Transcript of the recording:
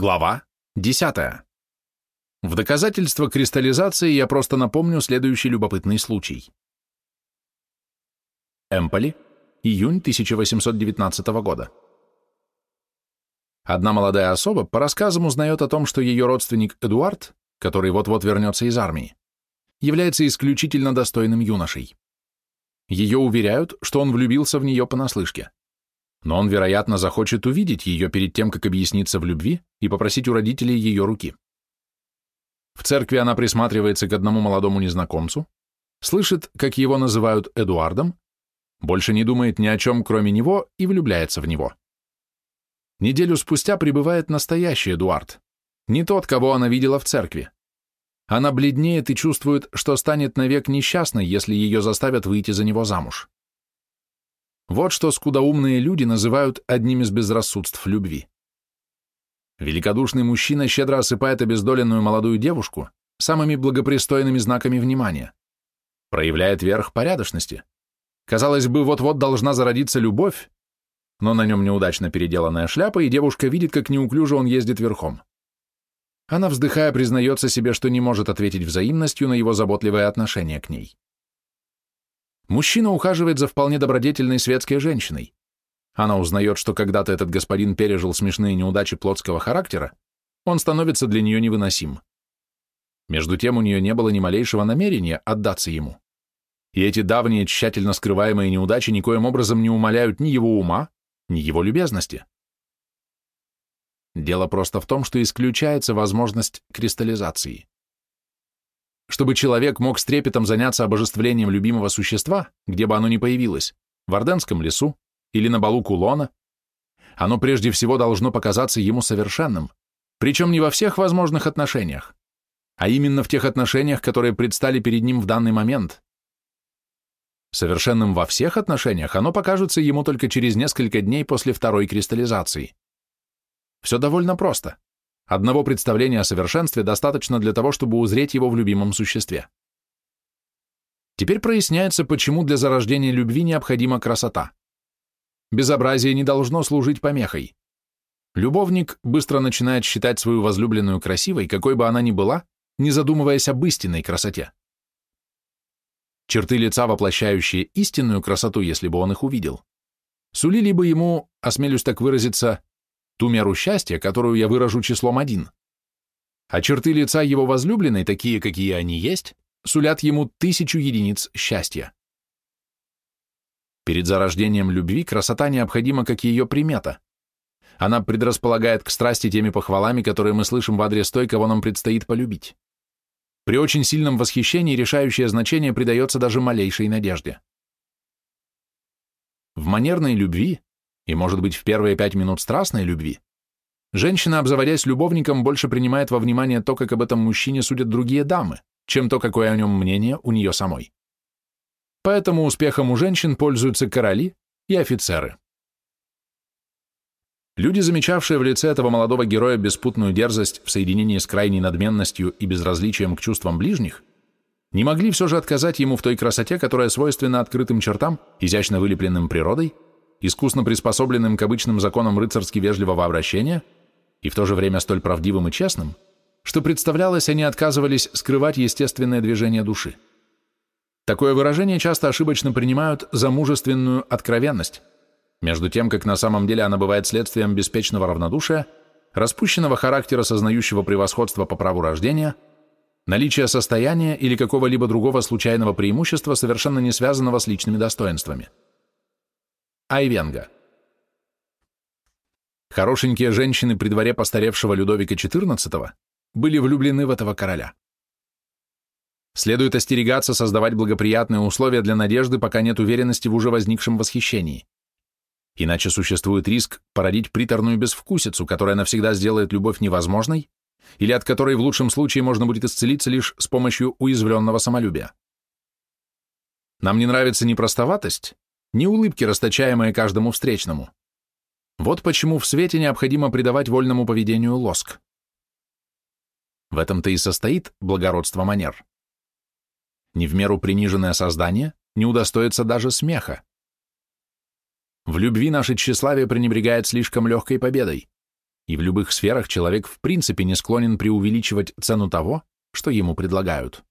Глава 10. В доказательство кристаллизации я просто напомню следующий любопытный случай. Эмполи, июнь 1819 года. Одна молодая особа по рассказам узнает о том, что ее родственник Эдуард, который вот-вот вернется из армии, является исключительно достойным юношей. Ее уверяют, что он влюбился в нее понаслышке но он, вероятно, захочет увидеть ее перед тем, как объясниться в любви и попросить у родителей ее руки. В церкви она присматривается к одному молодому незнакомцу, слышит, как его называют Эдуардом, больше не думает ни о чем, кроме него, и влюбляется в него. Неделю спустя прибывает настоящий Эдуард, не тот, кого она видела в церкви. Она бледнеет и чувствует, что станет навек несчастной, если ее заставят выйти за него замуж. Вот что скудоумные люди называют одним из безрассудств любви. Великодушный мужчина щедро осыпает обездоленную молодую девушку самыми благопристойными знаками внимания, проявляет верх порядочности. Казалось бы, вот-вот должна зародиться любовь, но на нем неудачно переделанная шляпа, и девушка видит, как неуклюже он ездит верхом. Она, вздыхая, признается себе, что не может ответить взаимностью на его заботливое отношение к ней. Мужчина ухаживает за вполне добродетельной светской женщиной. Она узнает, что когда-то этот господин пережил смешные неудачи плотского характера, он становится для нее невыносим. Между тем у нее не было ни малейшего намерения отдаться ему. И эти давние, тщательно скрываемые неудачи никоим образом не умаляют ни его ума, ни его любезности. Дело просто в том, что исключается возможность кристаллизации. Чтобы человек мог с трепетом заняться обожествлением любимого существа, где бы оно ни появилось, в Орденском лесу или на балу Кулона, оно прежде всего должно показаться ему совершенным, причем не во всех возможных отношениях, а именно в тех отношениях, которые предстали перед ним в данный момент. Совершенным во всех отношениях оно покажется ему только через несколько дней после второй кристаллизации. Все довольно просто. Одного представления о совершенстве достаточно для того, чтобы узреть его в любимом существе. Теперь проясняется, почему для зарождения любви необходима красота. Безобразие не должно служить помехой. Любовник быстро начинает считать свою возлюбленную красивой, какой бы она ни была, не задумываясь об истинной красоте. Черты лица, воплощающие истинную красоту, если бы он их увидел, сулили бы ему, осмелюсь так выразиться, ту меру счастья, которую я выражу числом один. А черты лица его возлюбленной, такие, какие они есть, сулят ему тысячу единиц счастья. Перед зарождением любви красота необходима как ее примета. Она предрасполагает к страсти теми похвалами, которые мы слышим в адрес той, кого нам предстоит полюбить. При очень сильном восхищении решающее значение придается даже малейшей надежде. В манерной любви и, может быть, в первые пять минут страстной любви, женщина, обзаводясь любовником, больше принимает во внимание то, как об этом мужчине судят другие дамы, чем то, какое о нем мнение у нее самой. Поэтому успехом у женщин пользуются короли и офицеры. Люди, замечавшие в лице этого молодого героя беспутную дерзость в соединении с крайней надменностью и безразличием к чувствам ближних, не могли все же отказать ему в той красоте, которая свойственна открытым чертам, изящно вылепленным природой искусно приспособленным к обычным законам рыцарски вежливого обращения и в то же время столь правдивым и честным, что представлялось, они отказывались скрывать естественное движение души. Такое выражение часто ошибочно принимают за мужественную откровенность, между тем, как на самом деле она бывает следствием беспечного равнодушия, распущенного характера, сознающего превосходство по праву рождения, наличия состояния или какого-либо другого случайного преимущества, совершенно не связанного с личными достоинствами. Айвенга. Хорошенькие женщины при дворе постаревшего Людовика XIV были влюблены в этого короля. Следует остерегаться создавать благоприятные условия для надежды, пока нет уверенности в уже возникшем восхищении. Иначе существует риск породить приторную безвкусицу, которая навсегда сделает любовь невозможной, или от которой в лучшем случае можно будет исцелиться лишь с помощью уязвленного самолюбия. Нам не нравится ни простоватость, не улыбки, расточаемые каждому встречному. Вот почему в свете необходимо придавать вольному поведению лоск. В этом-то и состоит благородство манер. Не в меру приниженное создание не удостоится даже смеха. В любви наше тщеславие пренебрегает слишком легкой победой. и в любых сферах человек в принципе не склонен преувеличивать цену того, что ему предлагают.